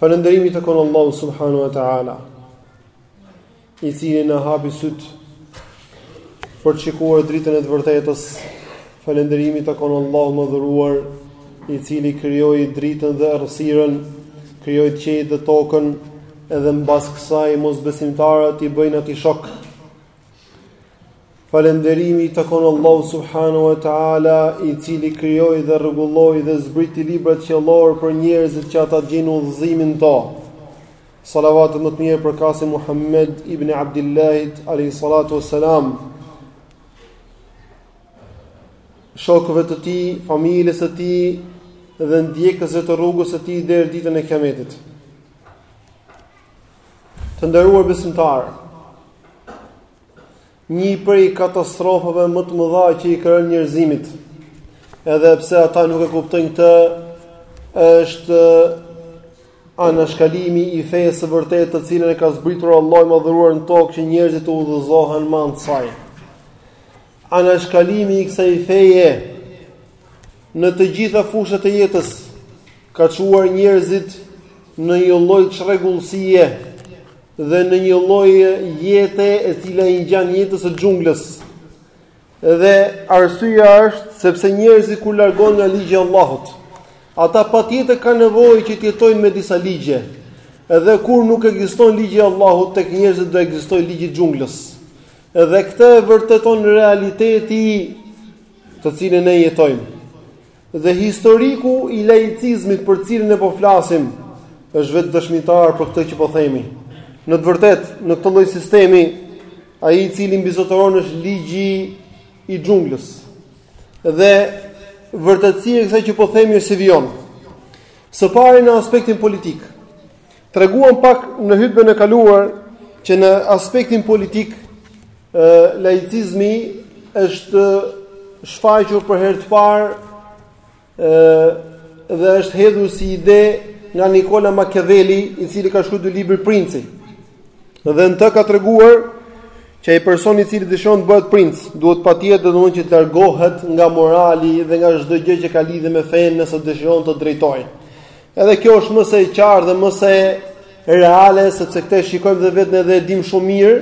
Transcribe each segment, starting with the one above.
Falënderimi i takon Allahut subhanahu wa taala, i cili na hapi sytë për të shikuar dritën e të vërtetës. Falënderimi i takon Allahut të madhëruar, i cili krijoi dritën dhe errësirën, krijoi qiellin dhe tokën, edhe mbas kësaj mosbesimtarët i bëjnë atij shok. Falënderimi i takon Allahut subhanahu wa taala, i cili krijoi dhe rregulloi dhe zbriti librat qiellorë për njerëzit që ata të gjejnë udhëzimin në to. Salavatet më të mira Ebul Kasim Muhammed ibn Abdillahit alejhi salatu wassalam. Shokëve të tij, familjes së tij dhe ndjekësve të rrugës së tij deri ditën e Kiametit. Të nderuar besimtarë, një prej katastrofave më të mëdha që i ka rënë njerëzimit, edhe pse ata nuk e kuptojnë këtë, është anashkalimi i fesë së vërtetë të cilën e ka zbritur Allahu i madhëruar në tokë që njerëzit të udhëzohen me anë të saj. Anashkalimi i kësaj feje në të gjitha fushat e jetës ka çuar njerëzit në një lloj çrregullsie dhe në një lloj jete e cila i ngjan jetës së xhunglës. Dhe arsyeja është sepse njerëzit kur largohen nga ligji i Allahut, ata patjetër kanë nevojë që të jetojnë me disa ligje. Dhe kur nuk ekziston ligji i Allahut tek njerëzit do ekzistojë ligji i xhunglës. Dhe këtë e vërteton realiteti të cilin ne jetojmë. Dhe historiku i laicizmit për cilin ne po flasim është vetë dëshmitar për këtë që po themi. Në të vërtetë, në këtë lloj sistemi ai i cili mbizotëron është ligji i xhunglës. Dhe vërtetësia e kësaj që po themi është si vijon. Së pari në aspektin politik. Treguam pak në hutbën e kaluar që në aspektin politik laicizmi është shfaqur për herë të parë dhe është hedhur si ide nga Nikola Machiavelli, i cili ka shkruar te libri Princi. Dhe në të ka treguar që ai person i cili dëshiron të bëhet princ, duhet patjetër domethënë që të largohet nga morali dhe nga çdo gjë që ka lidhje me fenë nëse dëshiron të drejtojë. Edhe kjo është më se e qartë dhe më se reale sepse këtë e shikojmë dhe vetë ne dhe e dimë shumë mirë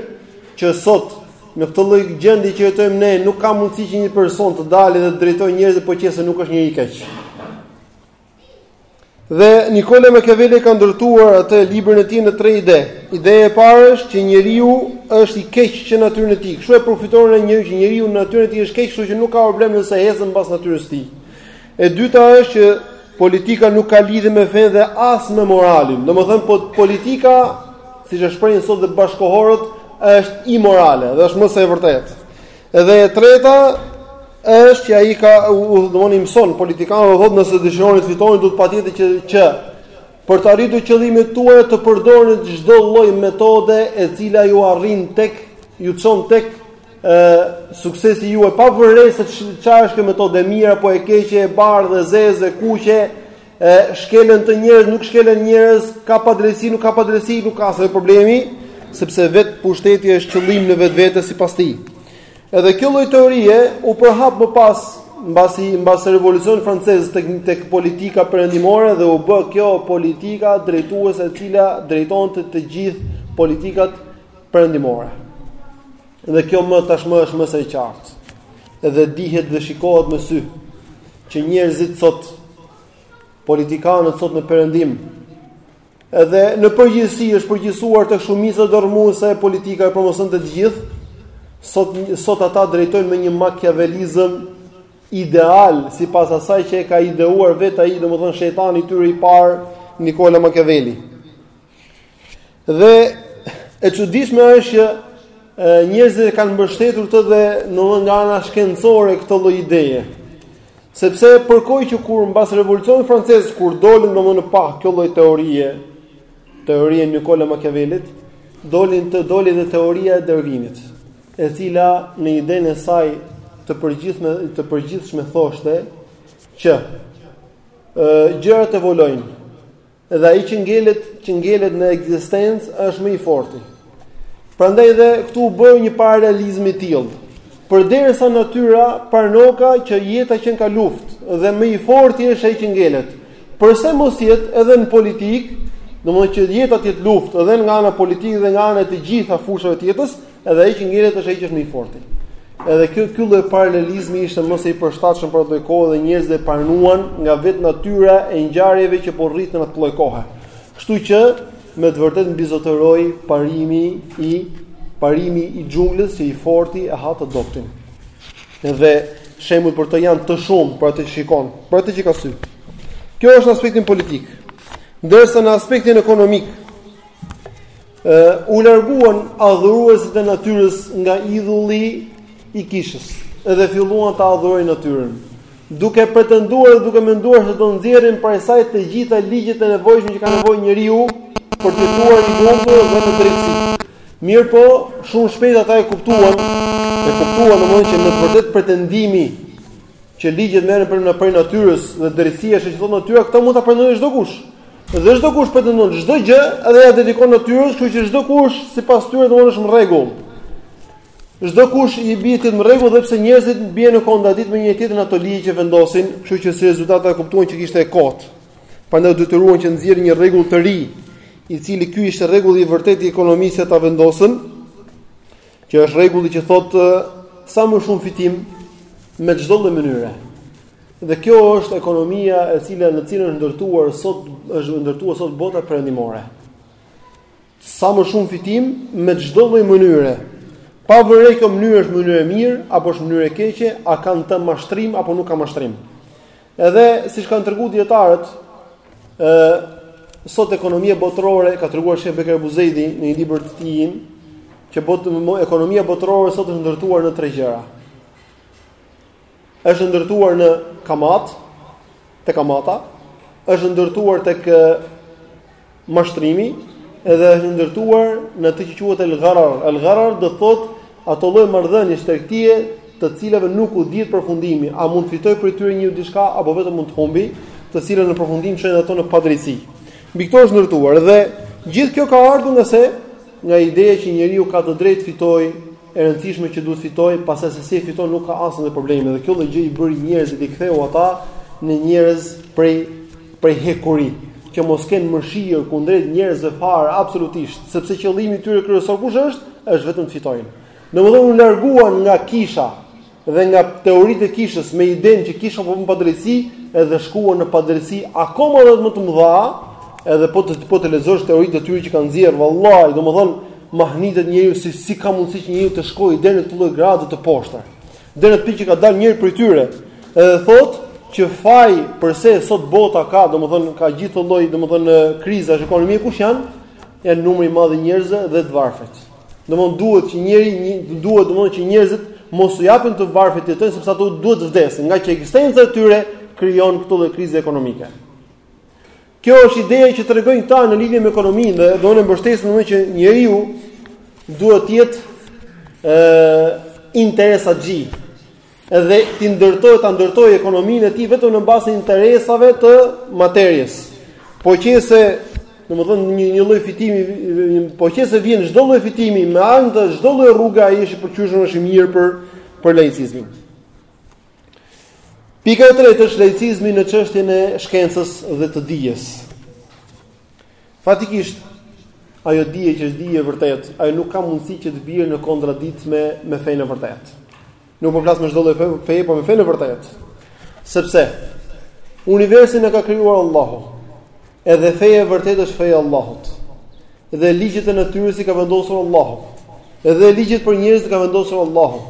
që sot në këtë lloj gjendje që jetojmë ne nuk ka mundësi që një person të dalë dhe të drejtojë njerëzit po qe se nuk është njeri i keq. Dhe Nikola Machiavelli ka ndërtuar atë librin e tij në tre ide. Ideja e parë është që njeriu është i keq që në natyrën e tij. Kështu e percepton ai njeriun që njeriu në natyrën e tij është keq, kështu që nuk ka problem nëse ecën pas natyrës së tij. E dyta është që politika nuk ka lidhje me fenë dhe as me moralin. Domethënë po politika, siç e shprehin sot dhe bashkëkohorët, është imorale dhe është më se e vërtetë. Edhe e treta është që ai domthonë i mëson politikanët u thotë nëse dëshironi të fitoni duhet patjetër që që për të arritur qëllimet tuaja të përdorni çdo lloj metode e cila ju arrin tek ju çon tek ë suksesi juaj pa vërejtur se çfarë është kjo metodë e mirë apo e keqe, e bardhë, e zezë, e kuqe, shkelen të njerëz, nuk shkelen njerëz, ka padrejtësi, nuk ka padrejtësi, nuk ka aspak problemi, sepse vet pushteti është qëllim në vetvete sipas tij. Edhe kjo lloj teorie u përhap më pas mbas mbas revolucionit francez tek tek politika perëndimore dhe u bë kjo politika drejtuese e cila drejtonte të gjithë politikat perëndimore. Dhe kjo më tashmë është më se e qartë. Edhe dihet dhe shikohet me sy që njerëzit sot politikanët sot në perëndim edhe në përgjithësi është përgjithësuar te shumica dërmuese e politikanëve pothuajse të gjithë sot sot ata drejtojnë me një makiavelizëm ideal sipas asaj që e ka ideuar vetë ai domethënë shejtani i tyre i parë Nikola Machiavelli. Dhe e çuditshme është që njerëzit e kanë mbështetur këtë dhe domthonë nga ana shkencore këtë lloj ideje. Sepse përkoi që kur mbas revolucionit francez kur doli domthonë në pah kjo lloj teorie, teoria e Nicola Machiavellit, dolin të doli dhe teoria e Darwinit, e cila në idenë e saj të përgjithshme të përgjithshme thoshte që ë gjërat evoluojnë Dhe ai që ngelet, që ngelet në ekzistencë është më i forti. Prandaj dhe këtu u bë një paralelizëm i tillë. Përderisa natyra pranoka që jeta qenka luftë dhe më i forti është ai që ngelet. Përse mos jetë edhe në politikë, domethënë që jeta të jetë luftë edhe nga ana politike dhe nga ana e të gjitha fushave të jetës, Edhe ai që ngelet është ai që është më i forti. Edhe kjo ky lloj paralelizmi ishte më se i përshtatshëm për atë kohë dhe njerëzit e pranuan nga vetë natyra e ngjarjeve që po rriteshin në atë lloj kohe. Kështu që me të vërtetë mbizotëroi parimi i parimi i xhunglës që i forti e ha të dobtin. Edhe shembuj për të janë të shumë për atë që shikon, për atë që ka sy. Kjo është në aspektin politik. Ndërsa në aspektin ekonomik, U larguan adhuruesit e natyrës nga idhulli i kishës dhe filluan ta adhurojnë natyrën, duke pretenduar dhe duke menduar se do nxjerrin prej saj të gjitha ligjet e nevojshme që ka nevojë njeriu për të jetuar i lumtur dhe në drejtësi. Mirpo, shumë shpejt ata e kuptuan, e kuptuan domethënë që në të vërtetë pretendimi që ligjet merren prej na prej natyrës dhe drejtësia është që thotë natyra, këtë mund ta pretendojë çdo kush. Dhe çdo kush pretendon çdo gjë, edhe ia dedikon natyrës, kështu që çdo kush sipas tyre do të thonë është në rregull. Çdo kush i bie të jetë në rregull dhe pse njerëzit bien në kontradikt me një tjetër në ato ligje që vendosin, kështu që si rezultat ata kuptuan që kjo ishte e kotë. Prandaj u detyruan që të nxjerrin një rregull të ri, i cili ky ishte rregulli i vërtetë i ekonomisë që ta vendosën. Që është rregulli që thotë sa më shumë fitim me çdo lloj mënyre. Dhe kjo është ekonomia e cila në cilën është ndërtuar sot është ndërtuar sot bota perëndimore. Sa më shumë fitim me çdo lloj mënyre. Pa vënë re kjo mënyrë është mënyrë e mirë apo është mënyrë e keqe, a ka në të mashtrim apo nuk ka mashtrim. Edhe siç kanë treguar dietarët, ë sot ekonomia botërore ka treguar Sheh Beker Buzejdi në një libër të tij që bot, ekonomia botërore sot është ndërtuar në tre gjëra. Është ndërtuar në kamatë, te kamata, është ndërtuar tek mashtrimi edhe është ndërtuar në atë që quhet el gharar el gharar do të thotë ato lloj marrëdhëniesh tregtie të cilave nuk u dihet përfundimi a mund të fitojë prej tyre një diçka apo vetëm mund të humbi të cilat në përfundim çojnë ato në padrejtësi mbi këto është ndërtuar dhe gjithë kjo ka ardhur nga se nga ideja që njeriu ka të drejtë të fitojë e rëndësishme që duhet të fitojë, pastaj se si e fiton nuk ka asnjë problem. Dhe kjo lloj gjë i bëri njerëzit i ktheu ata në njerëz prej prej hekuri, që mos kenë mëshirë kundrejt njerëzve fare absolutisht, sepse qëllimi i tyre kryesor kush është? Është vetëm të fitojnë. Domethënë u larguan nga kisha, dhe nga teoritë e kishës me idenë që kisha po bën padrejtësi, edhe shkuan në padrejtësi akoma edhe më të mëdha, edhe po të po të lexosh teoritë e tyre që kanë nxjerr vallahi, domethënë mahnitet njeriu si si ka mundësi që njeriu të shkojë deri në këtë lloj grade të poshtër. Deri në pikë që ka dalë njëri prej tyre, edhe thotë që faj përse sot bota ka, domethënë ka gjithë këto lloj domethënë krizash ekonomie kush janë, janë numri i madh i njerëzve dhe të varfrit. Domthon duhet që njëri një, duhet domthon që njerëzit mos u japin të varfërve të jetojnë sepse ato duhet të vdesin, nga që ekzistenca e tyre krijon këto lloj krize ekonomike. Kjo është ideja që tregojnë këta në lidhje me ekonominë dhe domethënë e mbështesin domthon që njeriu duhet të jetë ë interesaxhi. Edhe të ndërtojë ta ndërtojë ekonominë e tij vetëm në bazë të interesave të materies. Po qe se, domethënë një një lloj fitimi, një, po qe se vjen çdo lloj fitimi me anë të çdo lloj rruge ai është i pëlqyeshëm është i mirë për për laicizmin. Pika e tretë është laicizmi në çështjen e shkencës dhe të dijes. Faktikisht ajo dije që është dije e vërtetë, ajo nuk ka mundësi që të bjerë në kontradikt me me fenë e vërtetë. Nuk po flas me çdo lloj feje, por me fenë e vërtetë. Sepse universin e ka krijuar Allahu. Edhe feja e vërtetë është feja e Allahut. Dhe ligjet e natyrës i ka vendosur Allahu. Edhe ligjet për njerëzit i ka vendosur Allahu.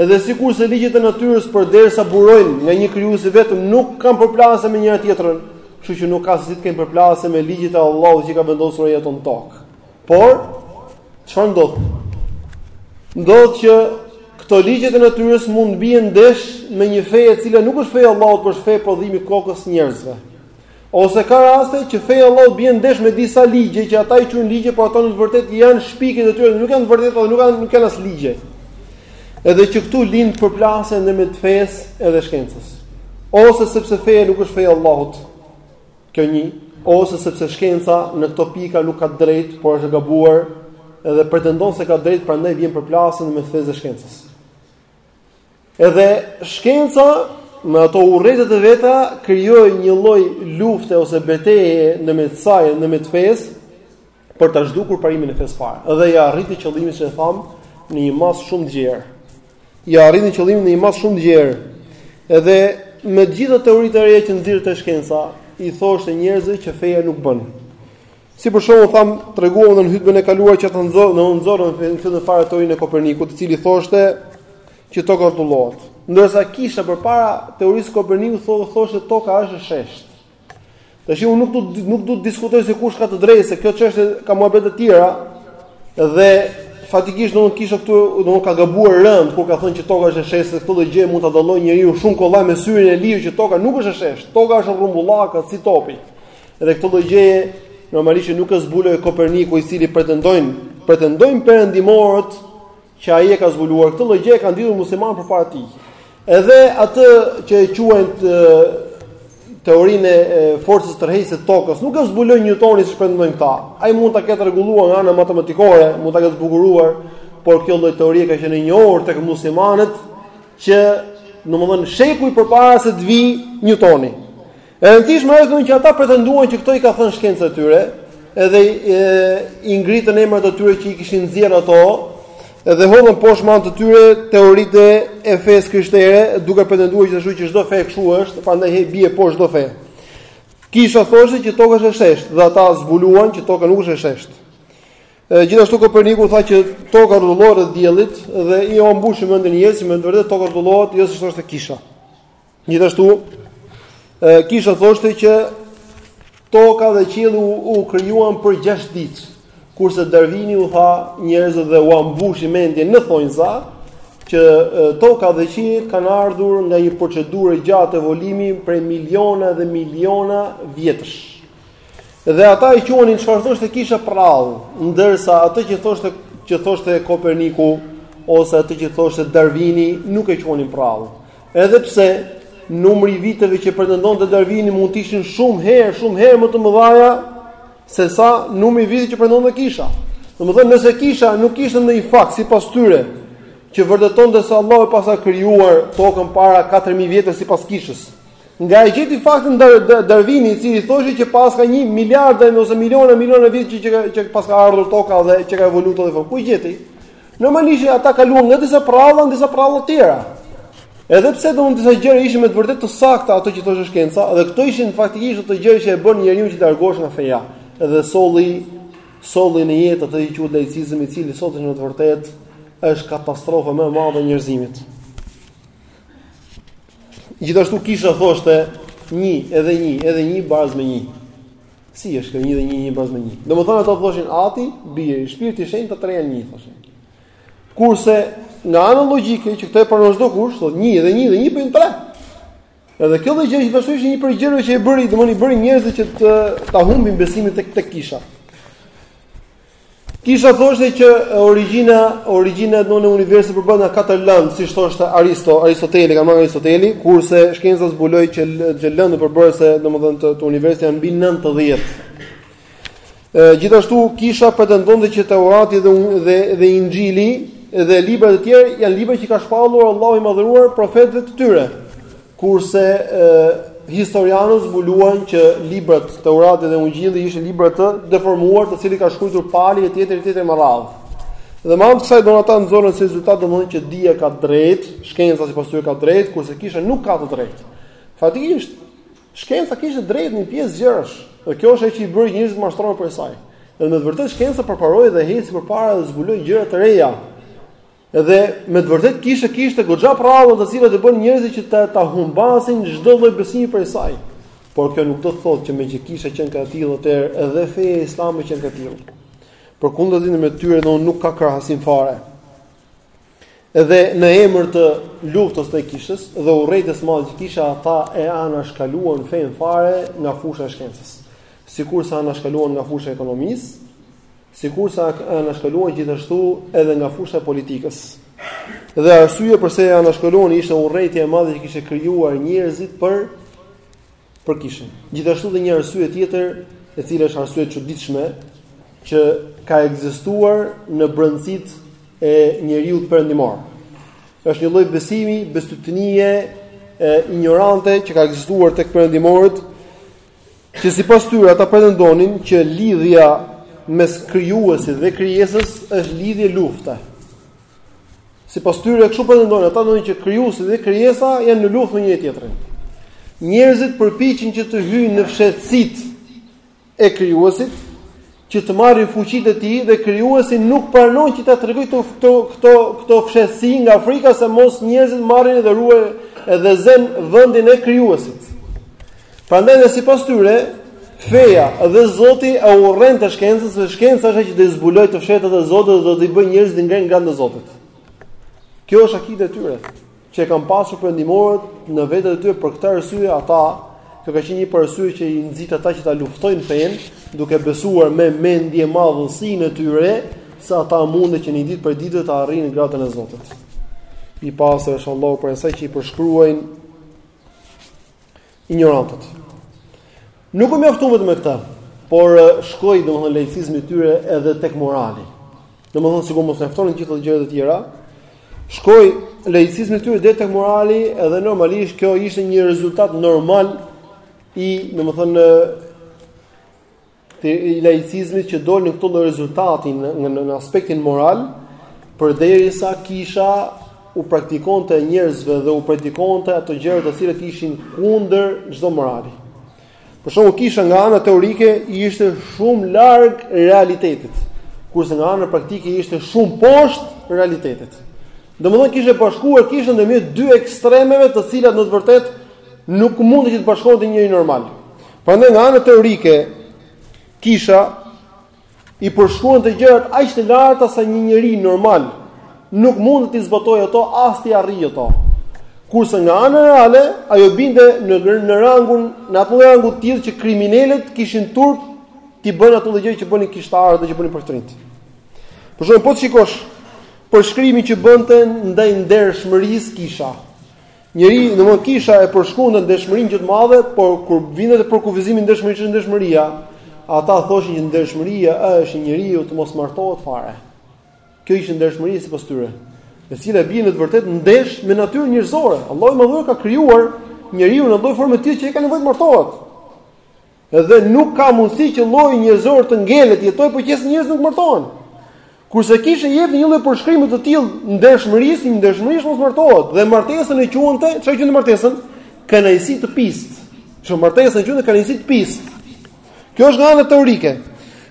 Edhe sikurse ligjet e natyrës përderisa burojnë nga një krijues i vetëm nuk kanë përplasje me njëra tjetrën, kështu që nuk ka se si të kenë përplasje me ligjet e Allahut që i ka vendosur ai ato në tokë. Por, çfarë ndodh? Ndodh që këto ligjet e natyrës mund të bien ndesh me një fe e cila nuk është feja e Allahut, por është fe prodhim i kokës njerëzve. Ose ka raste që feja e Allahut bie ndesh me disa ligje që ata i quajnë ligje, por ato në të vërtetë janë shpikje të tyre, nuk janë të vërteta dhe nuk kanë nuk janë as ligje. Edhe që këtu lind përplasja ndërmjet fesë edhe shkencës. Ose sepse feja nuk është feja e Allahut, Kjo një, ose sepse shkenca në këto pika nuk ka të drejtë, por është e gabuar dhe pretendon se ka të drejtë, prandaj vjen përplasja në mes të fesë dhe shkencës. Edhe shkenca me ato urrejtjet e vjetra krijoi një lloj lufte ose beteje në mes saj dhe në mes fesë, për ta zhdukur parimin e fesë fare. Edhe ia arriti qëllimin që e thamë në një masë shumë të gjerë. Ia arriti qëllimin në një masë shumë të gjerë. Edhe me gjitha teoritë e reja që nxirrte shkenca, i thoshte njerëzve që feja nuk bën. Si për shembull thamë treguam në hutben e kaluar që ata nxorën, në nxorën në këtë të farë teorinë e Kopernikut, i cili thoshte që toka rrotullohet. Ndërsa kisha përpara teorisë së Kopernikut thoshte toka është e sheshtë. Tash unë nuk du të diskutoj se kush ka të drejtë, se kjo çështje ka muhabete të tjera dhe faktikisht domethënë kisha këtu domethënë ka gabuar rëndë kur ka thënë që toka është e sheshtë, këtë lloj gjëje mund ta dallojë njeriu shumë kollaj me syrin e lirë që toka nuk është e sheshtë, toka është rrumbullaka si topi. Dhe këtë lloj gjëje normalisht nuk e zbuloi Koperniku i cili pretendojnë pretendojnë perëndimorët që ai e ka zbuluar këtë lloj gjëje e kanë ditur muslimanët përpara tij. Edhe atë që e quajnë teorinë e forcës tërheqëse të tokës, nuk e zbuloi Newtoni siç pretendojnë këta. Ai mund ta ketë rregulluar nga ana matematikore, mund ta ketë zbukuruar, por kjo lloj teorie ka qenë e njohur tek muslimanët që domethënë shekuj përpara se të vijë Newtoni. E rëndësishme është domethënë që ata pretenduan që këto i ka thënë shkenca e tyre, edhe e, i ngritën emrat e tyre që i kishin nxjerrë ato, edhe hodhën poshtë me anë të tyre teoritë e fesë së krishtere, duke pretenduar gjithashtu që çdo fe kështu është, prandaj dhe bie poshtë çdo fe. Kisha thoshte që toka është e sheshtë dhe ata zbuluan që toka nuk është e sheshtë. Gjithashtu Koperniku tha që toka rrotullohet rreth diellit dhe ia mbushi mendjen njerëzve, se me të vërtetë toka rrotullohet jo siç thoshte kisha. Gjithashtu, kisha thoshte që toka dhe qielli u, u krijuan për 6 ditë. Kurse Darwini u tha njerëzve dhe u mbushi mendjen në thonjza që toka dhe qielli kanë ardhur nga një procedurë e gjatë evolimi prej miliona dhe miliona vjetësh. Dhe ata e quanin çfarë thoshte kisha përrallë, ndërsa atë që thoshte që thoshte Koperniku ose atë që thoshte Darwini nuk e quanin përrallë. Edhe pse numri i viteve që pretendonte Darwini mund të ishin shumë herë, shumë herë më të mëdha se sa numri i viteve që pretendonte Kisha. Domethënë, nëse Kisha nuk kishte ndonjë fakt sipas tyre që vërtetonte se Allahu paska krijuar tokën para 4000 vjetësh sipas Kishës. Nga e gjeti faktin Darwini i cili thoshte që paska 1 miliardë ose miliona miliona vjet që që paska ardhur toka dhe që ka evoluar toka. Ku e gjeti? Normalisht ata kaluan nga disa përralla në disa përralla të tjera. Edhe pse domethënë disa gjëra ishin me të vërtetë të sakta ato që thoshte shkenca, dhe këto ishin faktikisht ato gjëra që e bënë njeriun që të largohej nga feja. Edhe solli solli në jetë atë që quhet laicizëm i cili sot me të vërtetë është katastrofa më e madhe e njerëzimit. Gjithashtu kisha thoshte një, edhe një, edhe një baraz me një. Si është kjo një dhe një një baraz me një? Domethënë ata thoshin Ati, biri, shpirti i shenjtë të tre janë një, thoshin. Kurse nga ana logjike që këtë e pranon çdokush, thotë një dhe një dhe një bëjnë tre. Edhe kjo gjë që thashë ishte një prej gjërave që e bëri, domethënë bëri njerëzit që të ta humbin besimin tek tek kisha. Kisha thoshte që origjina, origjina e domethënë universit përbëhet nga katër lëndë, siç thoshte Aristo, Aristoteli, ka thënë Aristoteli, kurse shkenca zbuloi që që lëndët përbërëse domethënë të, të universit janë mbi 90. Ë gjithashtu kisha pretendonte që Teurati dhe dhe dhe Inxhili dhe librat e tjerë janë libra që ka shpallur Allahu i madhëruar profetëve të tyre. Kurse historianët zbuluan që librat Teurati dhe Ungjilli ishin libra të deformuar, të cilët i ka shkruar Pali e tjetër e tjetër me radhë. Dhe me anë kësaj domethënë ata nxorën si rezultat domethënë që dija ka drejtë, shkenca sipas tyre ka drejtë, kurse kisha nuk ka të drejtë. Faktikisht, shkenca kishte drejtë në një pjesë gjërash, dhe kjo është ajo që i bëri njerëzit të mashtrohen prej saj. Dhe me të vërtetë shkenca përparoi dhe eci përpara dhe zbuloi gjëra të reja. Dhe me të vërtetë kisha kishte goxha përralla të cilat i bënë njerëzit që ta, ta humbasin çdo lloj besimi prej saj. Por kjo nuk do të thotë që meqë kisha qenka e tillë atëherë edhe feja islame qenka e tillë. Përkundrazi në mes tyre nuk ka krahasim fare. Edhe në emër të luftës të kishës dhe urrejtjes së madhe që kishin ata e anashkaluan fenë fare nga fusha e shkencës. Sikurse e anashkaluan nga fusha e ekonomisë, sikurse aq anashkaluan gjithashtu edhe nga fusha e politikës. Dhe arsyeja përse e anashkaluan ishte urrejtja e madhe që kishte krijuar njerëzit për për kishën. Gjithashtu dhe një arsye tjetër, e cila është arsye e çuditshme, që ka ekzistuar në brendësitë e njeriut perëndimor. Është një lloj besimi, bestytnie injorante që ka ekzistuar tek perëndimorët, Që sipas tyre ata pretendonin që lidhja mes krijuesit dhe krijesës është lidhje lufte. Sipas tyre kështu pretendonin ata, domethënë që krijuesi dhe krijesa janë në luftë me njëri tjetrin. Njerëzit përpiqen që të hyjnë në fshehtësitë e krijuesit që të marrin fuqitë e tij dhe krijuesi nuk pranon që t'ua tregojë këto këto këto këto fshehësi nga frika se mos njerëzit marrin edhe ruaj edhe zënë vendin e krijuesit. Prandaj dhe sipas tyre, feja dhe Zoti e urrente shkencën, se shkenca është ajo që do t'i zbulojë të fshehtat e Zotit dhe do t'i bëjë njerëzit në gradën e Zotit. Kjo është akideja e tyre. që e kanë pasur perëndimorët në vetet e tyre për këtë arsye ata kjo ka qenë një arsye që i nxit ata që ta luftojnë fenë duke besuar me mendjemadhësinë e tyre se ata mundet që një ditë prej dite ta arrijnë gradën e Zotit i pastër është Allahu prej asaj që i përshkruajnë injorantët. Nuk u mjaftuan vetëm me këtë, por shkoi domethënë laicizmi i tyre edhe tek morali. Domethënë sikur mos mjaftonin gjithë ato gjërat e tjera, shkoi laicizmi i tyre deri tek morali edhe normalisht kjo ishte një rezultat normal i domethënë të laicizmit që të dilnin këto rezultate në, në, në aspektin moral, përderisa kisha u praktikonte njerëzve dhe u predikonte ato gjëra të cilat ishin kundër çdo morali. Për shembull kisha nga ana teorike ishte shumë larg realitetit, kurse nga ana praktike ishte shumë poshtë realitetit. Domethënë kishte bashkuar kisha ndërmjet dy ekstremeve të cilat në të vërtetë nuk mund t'i bashkonte njeri normal. Prandaj nga ana teorike kisha i përshkruante gjërat aq të larta sa një njeri normal nuk mund t'i zbatojë ato as t'i arrijë ato. Kurse nga ana reale, ajo binte në në rangun, në atë rang të tillë që kriminelët kishin turp t'i bënin ato lloj gjërash që bënin kishtarët dhe që bënin priftërinjtë. Për shembull, po të shikosh përshkrimin që bënte ndaj ndershmërisë kisha. Njeri, domthon kisha e përshkruante ndershmërinë gjë të madhe, por kur vinte te përkufizimi ndershmëri ç'është ndershmëria, ata thoshin që ndershmëria është njeriu të mos martohet fare. Kjo ishte ndershmëria sipas tyre, e cila bie në të vërtetë ndesh me natyrën njerëzore. Allahu i madhëruar ka krijuar njeriun në lloj forme të tillë që ai ka nevojë të martohet. Dhe nuk ka mundësi që lloji njerëzor të ngelet, të jetojë po qe se njerëzit nuk martohen. Kurse kisha jepte një lloj përshkrimi të tillë ndershmërisë, një ndershmërisë mos martohet dhe martesën e quante, çfarë quante martesën? Kënaqësi të pistë. Që martesën e quante kënaqësi të pistë. Kjo është nga ana teorike.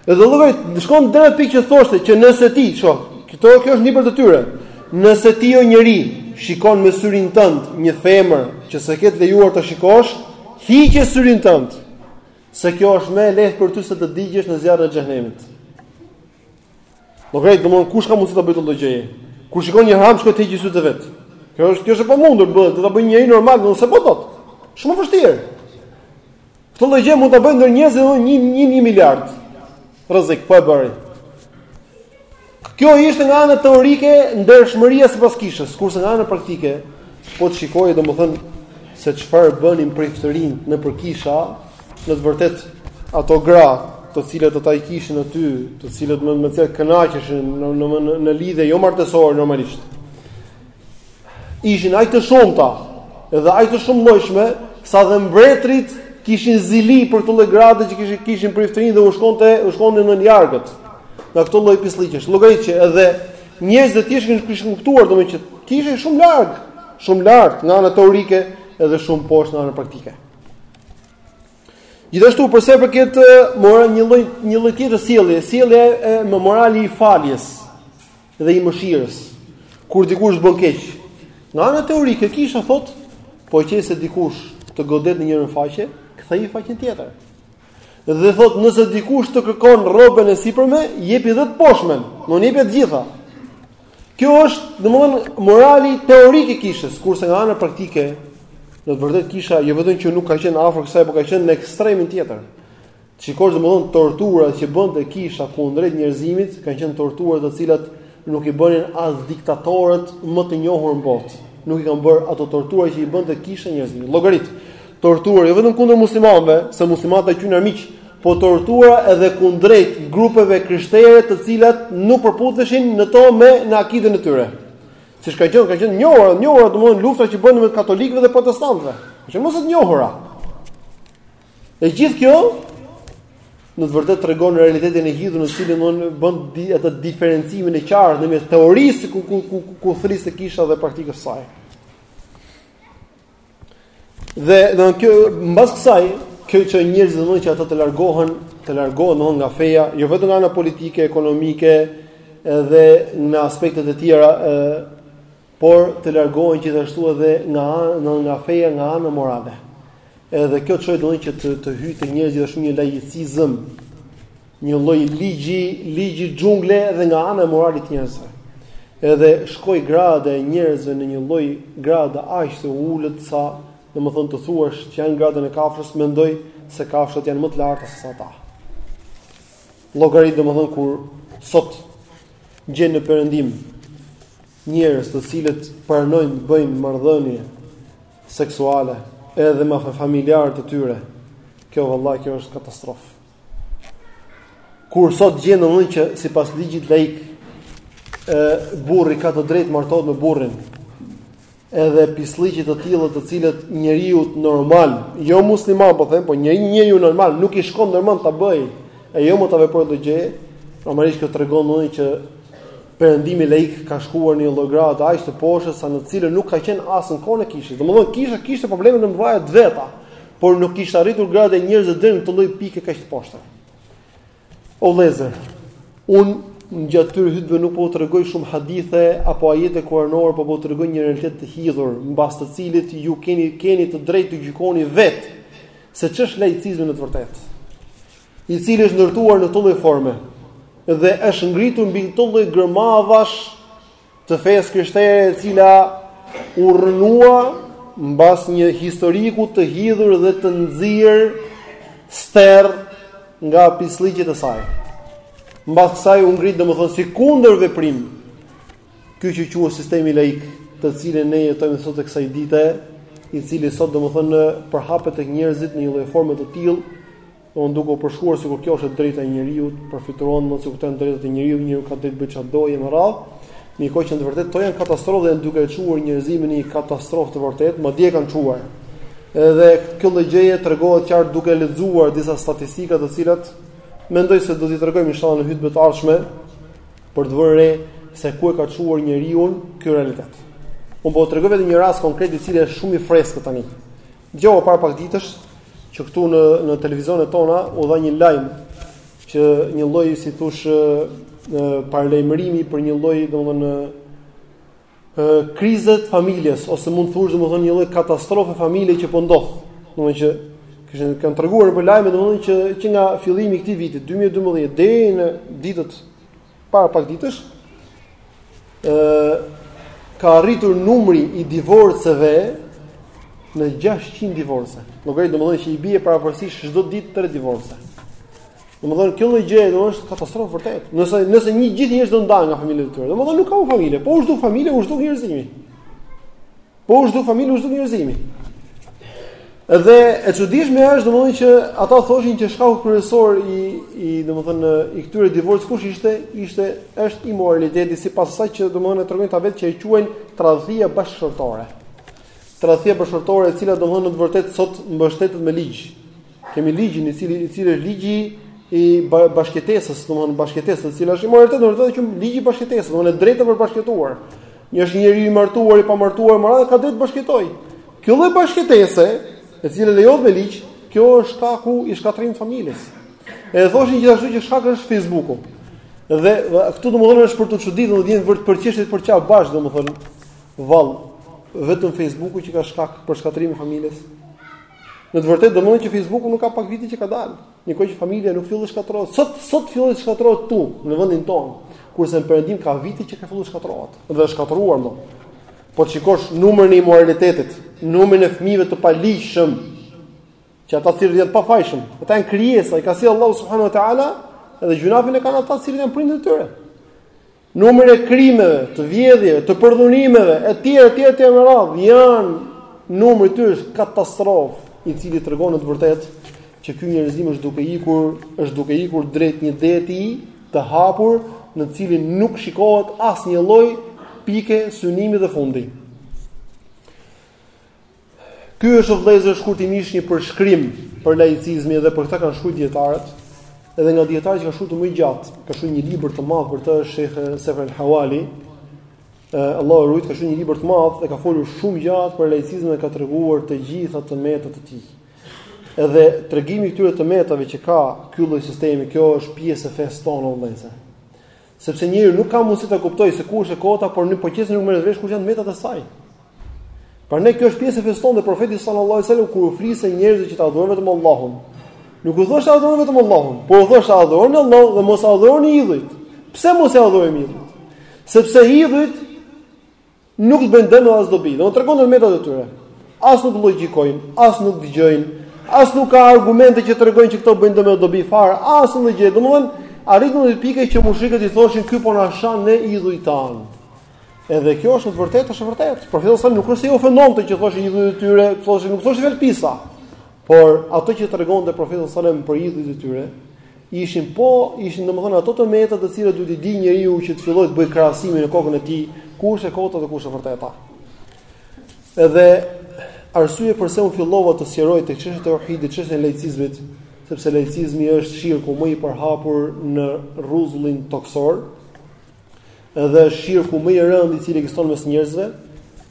Edhe llogarit shkon deri në pikë që thoshte që nëse ti, ço, këto kjo është një prej tyre. Nëse ti o njeri, shikon me syrin tënd një femër që s'e ke të lejuar ta shikosh, hiqe syrin tënd. Se kjo është më e lehtë për ty se të digjesh në zjarrin e xhehenemit. Llogarit domthon kush ka mundësi ta bëjë këtë gjë? Kur shikon një haram shkojë të heqë sytë e vet. Kjo është kjo është e pamundur të bëhet, do ta bëjë njeri normal, nuk e bën dot. Shumë vështirë. Këtë lloj gjëje mund ta bëjë ndër njerëz edhe një një një miliard. Rrezik po e bëri. Kjo ishte nga ana teorike ndershmëria sipas kishës, kurse nga ana praktike po të shikosh domethënë se çfarë bënin priftërinjtë nëpër kisha, në të vërtet ato gra, të cilat ata i kishin aty, të cilat me cilat kënaqeshin në në në, në lidhje jo martesore normalisht. ishin aq të shumta dhe aq të shumëllojshme sa dhe mbretërit kishin zili për këto lloj grave që kishin kishin priftërinjtë dhe u shkonte u shkonin lëngët nga këto lloj pislliqesh. Llogarit që edhe njerëzit e tjerë kishin kishin kuptuar domethënë që kishin shumë larg, shumë lart nga ana teorike edhe shumë poshtë nga ana praktike. Gjithashtu për sa i përket mora një lloj një lloj tjetër sjellje, sjellja e mo morali i faljes. dhe i mëshirës. Kur dikush të bën keq, nga ana teorike kisha thot, po qe se dikush të godet në njërën faqe, ktheji faqen tjetër. Dhe thot, nëse dikush të kërkon rrobën e sipërme, jepi edhe të poshmen, domthonë jepja të gjitha. Kjo është, domthonë, morali teorik i kishës, kurse nga ana praktike, në të vërtetë kisha jo vetëm që nuk ka qenë afër kësaj, por ka qenë në ekstremin tjetër. Shikosh domthon torturat që bënte kisha kundrejt njerëzimit, kanë qenë tortura të cilat nuk i bënin as diktatorët më të njohur në botë. Nuk i kanë bërë ato tortura që i bënte kisha njerëzimit. Llogarit. Tortura jo vetëm kundër muslimanëve, se muslimanët i kishin armiq, po tortura edhe kundrejt grupeve krishtere të cilat nuk përputheshin në to me në akiden e tyre. Siç ka qenë, ka qenë e njohura, njohura domthon lufta që bënë mes katolikëve dhe protestantëve. Që është e njohura. E gjithë kjo në të vërtetë tregon realitetin e hidhur në cilin domthonë bën atë diferencimin e qartë ndërmjet teorisë ku ku ku, ku thërriste kisha dhe praktikës së saj. Dhe domthonë kjo mbas kësaj, kjo çoi njerëzit domthonë që ata të largohen, të largohen domthonë nga feja, jo vetëm nga ana politike, ekonomike, edhe në aspektet e tjera, por të largohen gjithashtu edhe nga anë nga feja nga ana morale. Edhe kjo çoi domthonjë që të të hyjë te njerëzit ashtu një laicizëm, një lloj ligji, ligji xhungle edhe nga ana e moralit të njerëzve. Edhe shkoi grada e njerëzve në një lloj grada aq të ulët sa, domethënë të thuash që janë në gradën e kafshës, mendoj se kafshët janë më të larta sesa ata. Llogari domethënë kur sot gjen në perëndim njerëz të cilët pranojnë të bëjnë marrëdhënie seksuale edhe me familjarët e tyre. Kjo vallahi kjo është katastrofë. Kur sot gjen domethënë që sipas ligjit laik ë burri ka të drejtë martohet me burrin. Edhe pislliqe të tilla të cilat njeriut normal, jo musliman po them, po një njeriu normal nuk i shkon ndërmend ta bëjë. E jo më ta veprojë atë gjë. Normalisht kjo tregon që perëndimi laik ka shkuar në një lloj gradë aq të poshtë sa në të cilën nuk ka qenë as në kohën e kishës. Domthonë kisha kishte probleme të mëdha të veta, por nuk kishte arritur grada e njerëzve deri në këtë lloj pike kaq të poshtë. O vëllezër, unë gjatë këtyre hytbeve nuk po ju tregoj shumë hadithe apo ajete kuranore, po po ju tregoj një realitet të hidhur, mbas të cilit ju keni keni të drejtë të gjykoni vetë se ç'është laicizmi në të vërtetë. I cili është ndërtuar në këtë lloj forme dhe është ngritur mbi këtë lloj gërmadhash të fesë krishtere e cila u rrënua mbas një historiku të hidhur dhe të nxirë sterr nga pislliqet e saj. Mbas kësaj u ngrit domethënë si kundër veprim ky që quhet sistemi laik, të cilin ne jetojmë sot e kësaj dite, i cili sot domethënë përhapet tek njerëzit në një lloj forme të tillë Domthon duke e përshkruar sikur kjo është e drejta e njeriut, përfituron mos e kupton drejtat e njeriut, njeriu ka drejtë të bëjë çfarë të dojë e me radhë. Në kohë që në të vërtetë to janë katastrofë dhe janë duke e çuar njerëzimin në një katastrofë të vërtetë, madje kanë çuar. Edhe kjo lloj gjëje tregohet qartë duke lexuar disa statistika të cilat mendoj se do t'i tregojmë inshallah në hutbet e ardhshme për të vënë re se ku e ka çuar njeriun ky realitet. Unë po tregoj vetëm një rast konkret i cili është shumë i freskët tani. Dëgjova para pak ditësh që këtu në në televizionet tona u dha një lajm që një lloj si thush paralajmërimi për një lloj domethënë ë krize të familjes ose mund të thush domethënë një lloj katastrofe familje që po ndodh. Domethënë që kishin kanë treguar nëpër lajme domethënë që që nga fillimi i këtij viti 2012 deri në ditët para pak ditësh ë ka arritur numri i divorceve në 600 divorce. Llogarit domethënë që i bie përafërsisht çdo ditë tre divorce. Domethënë kjo lloj gjëje është katastrofë vërtet. Nëse nëse një gjithë njerëz do ndahen nga familja e tyre. Domethënë nuk ka familje, po u zhduk familja, u zhduk njerëzimi. Po u zhduk familja, u zhduk njerëzimi. Dhe e çuditshme është domethënë që ata thoshin që shkaku kryesor i i domethënë i këtyre divorceve kush ishte? Ishte është imoraliteti sipas asaj që domethënë e tregojnë ata vetë që e quajnë tradhtia bashkëshortore. Tradhtia bashkëshortore e cila domethënë në të vërtetë sot mbështetet me ligj. Kemi ligjin i cili i cili është ligji i bashkëjetesës, domethënë bashkëjetesë, e cila është imoralitet, domethënë që ligji i bashkëjetesës, domethënë e drejtë për bashkëjetuar. Një është një njeri i martuar, i pamartuar, me radhë ka drejtë bashkëjetojë. Kjo lloj bashkëjetese, e cila lejohet me ligj, kjo është shkaku i shkatërrimit të familjes. E thoshin gjithashtu që shkaku është Facebooku. Dhe këtu domethënë është për të çuditur, do të jenë vërtet për çështje për çfarë bash domethënë vallë vetëm Facebooku që ka shkak për shkatërrimin e familjes. Në të vërtetë domethënë që Facebooku nuk ka pak vite që ka dalë. Ndërkohë që familja nuk filloi shkatërrohet. Sot sot filloi shkatërrohet këtu në vendin tonë. Kurse në perëndim ka vite që ka filluar shkatërrohet. Dhe është shkatërruar më. Po të shikosh numrin e imoralitetit, numrin e fëmijëve të paligjshëm që ata të cilët janë të pafajshëm. Ata janë krijesa, i ka sjellë Allahu subhanahu wa taala, edhe gjynafin e kanë ata të cilët janë prindërit e tyre. Numri i krimeve, të vjedhjeve, të përdhunimeve etj etj etj me radhë janë numri i tyre është katastrofë, i cili tregon në të vërtetë që ky njerëzim është duke ikur, është duke ikur drejt një deti të hapur në të cilin nuk shikohet asnjë lloj pike synimi dhe fundi. Ky është vëllezër shkurtimisht një përshkrim për laicizmin dhe për këtë kanë shkruar dietarët. Edhe nga dietarët që kanë shkruar më gjatë, ka shkruar një libër të madh për këtë është Sheikh Sefer al-Hawali. Allahu e rujt ka shkruar një libër të madh dhe ka folur shumë gjatë për laicizmin dhe ka treguar të gjitha të meta të tij. Edhe tregimi i këtyre të metave që ka ky lloj sistemi, kjo është pjesë e fesë tonë vëllezër. Sepse njeriu nuk ka mundësi ta kuptojë se kush është e kota, po në qoftë se nuk merr vesh kush janë të metat e saj. Prandaj kjo është pjesë e fesë tonë dhe profeti sallallahu alajhi wasallam kur u fliste njerëzve që ta adhurojnë vetëm Allahun. Nuk u thoshte adhuroni vetëm Allahun, por u thoshte adhuroni Allahun dhe mos adhuroni idhujt. Pse mos i adhurojmë idhujt? Sepse idhujt Nuk të bëjnë dëm as dobi. Dhe tregonte të metat e tyre. As nuk logjikojnë, as nuk dëgjojnë, as nuk ka argumente që tregojnë që këto bëjnë dëm apo dobi fare, as një gjë. Domethënë, arritën në pikë që mushrikët i thoshin ky po na shan ne idhujt tanë. Edhe kjo është në të vërtetë, është e vërtetë. Profeti salam nuk është se i ofendonte që thoshte idhujt e tyre, thoshte nuk thoshte fjalë pisa. Por ato që tregonte profeti sallallahu alajhi wasallam për idhujt e tyre, ishin po ishin domethënë ato të meta të cilat duhet t'i di njeriu që të fillojë të bëjë krahasimin në kokën e tij kush është e kota dhe kush është e vërteta. Edhe arsye pse un fillova të sqaroj tek çështja e teuhidit, çështjen e laicizmit, sepse laicizmi është shirku më i përhapur në rruzullin toksor, Edhe është shirku më i rëndë i cili ekziston mes njerëzve,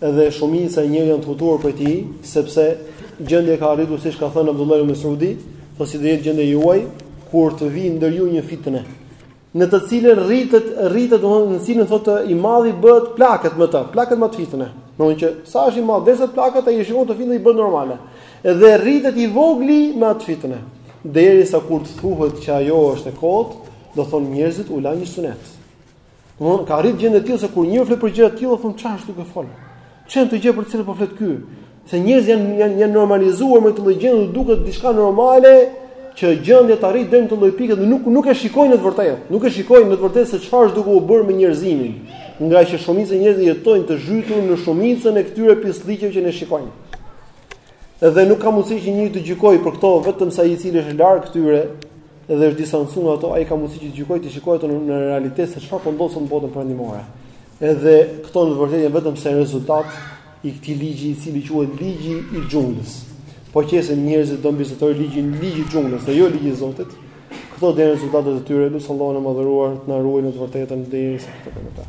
edhe shumica e njerëzve janë të hutuar prej tij, sepse gjendja ka arritur siç ka thënë Abdullah ibn Mesudi, tho si do jetë gjendja juaj kur të vijë ndër ju një fitne, në të cilën rritet rritet domthonë në cilën thotë i madhi bëhet plaket me at, plaket me at fitne. Domthonë që sa është i madh derisa plaket ai shikon at fitne i bëhet normale. Edhe rritet i vogli me atë fitne, derisa kur të thuhet që ajo është e kotë, Do thonë njerëzit u la një sunet. Domthon ka arrit gjendje të tillë se kur një flet për gjëra të tilla, thonë çfarë është duke fol. Ç'është kjo gjë për të cilën po flet ky. Se njerëzit janë janë janë normalizuar me këtë gjendje, u duket diçka normale që gjendja të arrit deri në këtë lloj pikë dhe nuk nuk e shikojnë në të vërtetë. Nuk e shikojnë në të vërtetë se çfarë është duke u bërë me njerëzimin, nga që shumica e njerëzve jetojnë të zhytur në shumicën e këtyre pislliqeve që ne shikojmë. Dhe nuk ka mundësi që njeri të gjykojë për këto vetëm se ai i cili është larg këtyre, dhe është distancu nga ato, ai ka mundësi që të gjykojë, t'i shikojë ato në realitet se çfarë po ndodh sot në botën perëndimore. Edhe këto në të vërtetë janë vetëm se rezultat i këtij ligji i cili quhet ligji i xhunglës. Po qe se njerëzit do mbizotojë ligji ligji i xhunglës, dhe jo ligji i Zotit. Këto janë rezultatet e tyre, lus Allahun e madhëruar të na ruajë në të vërtetën deri sa të kemi jetë.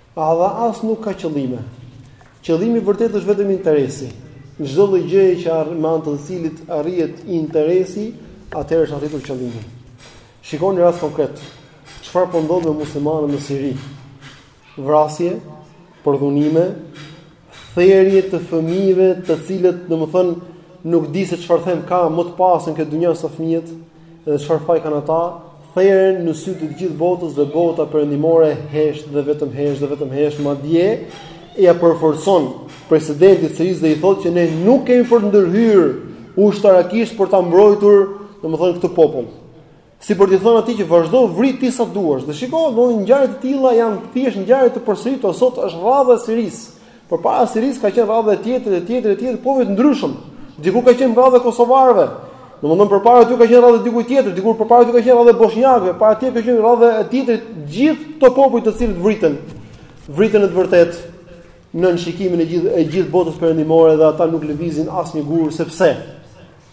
A dhe as nuk ka qëllime. Qëllimi i vërtetë është vetëm interesi. Çdo lloj gjëje që arrin me anë të të cilit arrihet interesi, atëherë është arritur qëllimi. Shikoni rast konkret. Çfarë po ndodh me muslimanët në Siri? Vrasje, përdhunime, therje të fëmijëve të cilët domethënë nuk di se çfarë them ka më të pastër në këtë dynja sa fëmijët dhe çfarë faj kanë ata theren në sy të gjithë botës dhe bota perëndimore hesht dhe vetëm hesht dhe vetëm hesht madje ia përforcon presidentit të Sirisë dhe i thotë që ne nuk kemi për të ndërhyrë ushtarakisht për ta mbrojtur domethënë këtë popull Si për t'i thënë atij që vazhdo vri ti sa duash. Dhe shiko, domethënë ngjarje të tilla janë thjesht ngjarje të përsëritura sot është rradha e Sirisë. Përpara Sirisë ka qenë rradha e tjetër e tjetër e tjetër popujve të ndryshëm. Dikur ka qenë rradha e kosovarëve. Domethënë përpara aty ka qenë rradha e dikujt tjetër, dikur përpara aty ka qenë rradha e boshnjakëve, para atij ka qenë rradha e tjetrit, gjithë këto popuj të cilët vriten. Vriten në të vërtetë nën shikimin e gjithë e gjithë botës perëndimore dhe ata nuk lëvizin asnjë gur sepse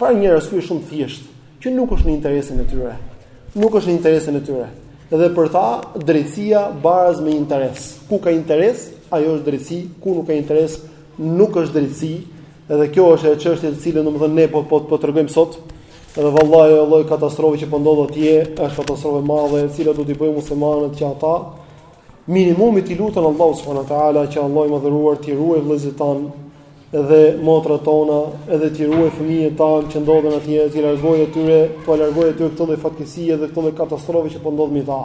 Për një arsye shumë të thjeshtë, që nuk është në interesin e tyre. Nuk është në interesin e tyre. Dhe për ta, drejtësia baraz me interes. Ku ka interes, ajo është drejtësi, ku nuk ka interes, nuk është drejtësi. Edhe kjo është ajo çështje të cilën domethënë ne po po po tregojmë sot. Edhe vallahi ajo lloj katastrofe që po ndodh atje, është katastrofë e madhe, e cila do t'i bëjë muslimanët që ata Minimumi t'i luten Allahut subhanahu wa taala që Allahu i madhëruar t'i ruajë vëllezërit tanë dhe motrat tona, edhe t'i ruajë fëmijët tanë që ndodhen atje, t'i largojë atyre, t'ua largojë atyre këto lloj fatkeqësie dhe këto lloj katastrofe që po ndodh mbi ta.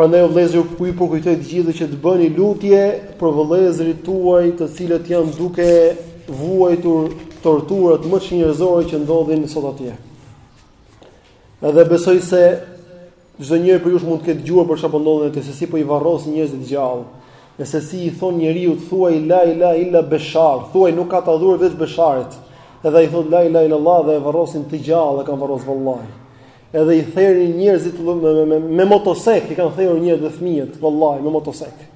Prandaj vëllezër, ju kujtoj të gjithëve që të bëni lutje për vëllezërit tuaj, të cilët janë duke vuajtur torturat më çnjerëzore që ndodhin sot atje. Edhe besoj se Çdo njeri prej jush mund të ketë dëgjuar për çfarë po ndodh atje, se si po i varrosin njerëzit të gjallë. Dhe se si i thonë njeriut, thuaj la ilaha illa Beshar, thuaj nuk ka të adhuruar veç Besharit. Edhe ai thotë la ilaha illa Allah dhe e varrosin të gjallë, e kanë varros vallahi. Edhe i therin njerëzit me me me, me motosek, i kanë therur njerëz dhe fëmijët, vallahi me motosek.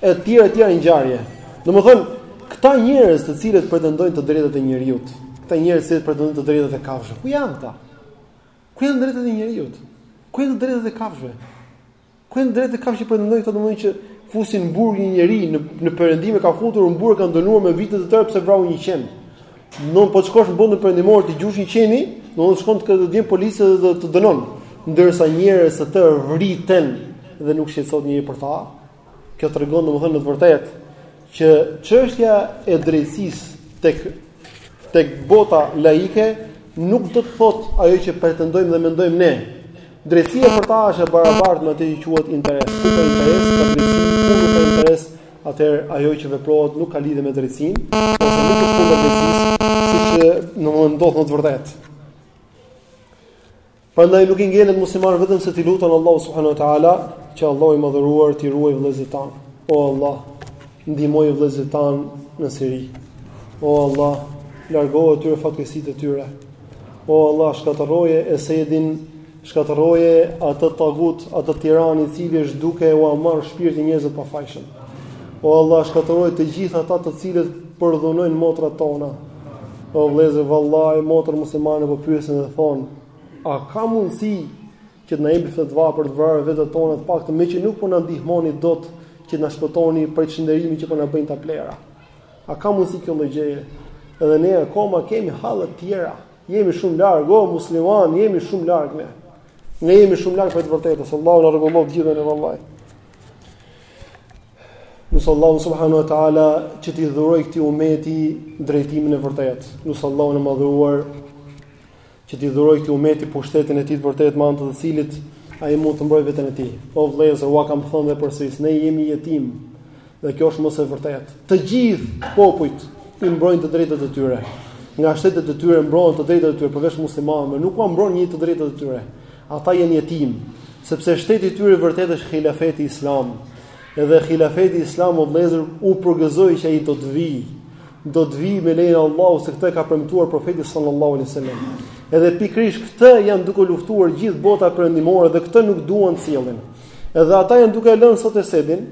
Etj etj ngjarje. Domethënë këta njerëz të cilët pretendojnë të drejtat e njeriut, këta njerëz që pretendojnë të drejtat e kafshëve, ku janë këta? Ku janë të drejtat e njeriut? Ku janë drejtat e kafshëve? Ku janë të drejtat e kafshëve që pretendojnë këta domethënë që fusin në burg një njeri në në perëndim e kanë futur në burg, e kanë dënuar me vite të tëra pse vrau një qen. Domethënë po të shkosh në botën perëndimore të gjush një qeni, domethënë shkon, të vjen policia dhe të dënon. Ndërsa njerëz të tërë vriten dhe nuk shqetësohet njeri për ta, Kjo tregon domethënë në të vërtetë që çështja e drejtësisë tek tek bota laike nuk do të thotë ajo që pretendojmë dhe mendojmë ne. Drejtësia për ta është e barabartë me atë që quhet interes. Ku ka interes, ka drejtësi, ku nuk ka interes, atëherë ajo që veprohet nuk ka lidhje me drejtësinë, ose nuk është punë drejtësie, siç ndodh në të vërtetë. Prandaj nuk i ngelet muslimanëve vetëm se t'i luten Allahut subhanahu wa taala, që Allahu i madhëruar t'i ruajë vëllezërit tanë. O Allah, ndihmoji vëllezërit tanë në Siri. O Allah, largoua atyre fatkeqësitë e tyre. O Allah, shkatërroje Esedin, shkatërroje atë tagut, atë tiran i cili është duke ua marrë shpirtin njerëzve të pafajshëm. O Allah, shkatërroji të gjithë ata të cilët përdhunojnë motrat tona. O vëllezër, vallahi motrat muslimane po pyesin dhe thonë, a ka mundësi që të na jepni fatva për të vrarë vetet tona të paktën, meqë nuk po na ndihmoni dot që të na shpëtoni prej çnderimit që po na bëjnë këta plehra. A ka mundësi kjo lloj gjëje? Edhe ne akoma kemi halle të tjera. Jemi shumë larg, o musliman, jemi shumë larg ne. Ne jemi shumë larg prej të vërtetës. Allahu na rregulloftë të gjithëve vallahi. Lus Allahun subhanahu wa ta'ala që t'i dhurojë këtij umeti drejtimin e vërtetë. Lus Allahun e madhëruar që t'i dhurojë këtij umeti pushtetin e tij të vërtetë me anë të të cilit ai mund të mbrojë veten e tij. O vëllezër, ua kam thënë dhe përsëris, ne jemi jetimë dhe kjo është më se e vërtetë. Të gjithë popujt i mbrojnë të drejtat e tyre. Nga shtetet e tyre mbrohen të drejtat e tyre përveç muslimanëve, nuk ua mbron njeri të drejtat e tyre. Ata janë jetimë, sepse shteti i tyre i vërtetë është hilafeti islam. Edhe hilafeti islam o vëllezër ju përgëzoj që ai do të vijë, do të vijë me lejen e Allahut se këtë e ka premtuar profeti sallallahu alaihi wasallam. Edhe pikërisht këtë janë duke luftuar gjithë bota perëndimore dhe këtë nuk duan të sjellin. Edhe ata janë duke lënë sot Esadin,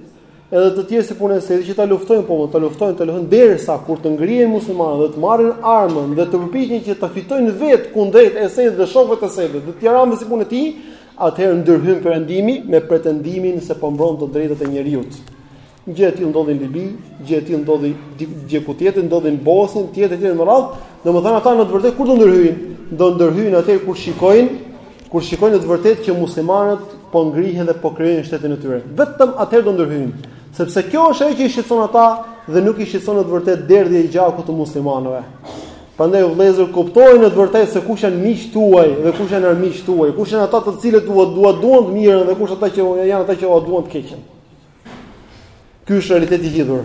Edhe të tjerë si puna e Esadit që ta luftojnë po, ta luftojnë ta luftojnë derisa kur të ngrihen muslimanët dhe të marrin armët dhe të përpiqen që ta fitojnë vetë kundrejt Esadit dhe shokëve të Esadit dhe të tjerëve si puna e tij, atëherë ndërhyn perëndimi me pretendimin se po mbron të drejtat e njeriut. Gjë e tillë ndodhi në Libi, gjë e tillë ndodhi gjëkund tjetër, ndodhi në Bosnjë, e tjerë e tjerë me radhë, domethënë ata në të vërtetë kur do ndërhyjnë, do ndërhyjnë atëherë kur shikojnë Kur shikojnë në të vërtetë që muslimanët po ngrihen dhe po krijojnë shtetin e tyre, vetëm atëherë do ndërhyjnë, sepse kjo është ajo që i shqetëson ata dhe nuk i shqetëson në të vërtetë derdhja e gjakut të muslimanëve. Prandaj o vëllezër kuptojeni në të vërtetë se kush janë miqtë tuaj dhe kush janë armiqtë tuaj, kush janë ata të cilët ua duan duan të mirën dhe kush ata që janë ata që ua duan të keqen. Ky është realiteti i hidhur.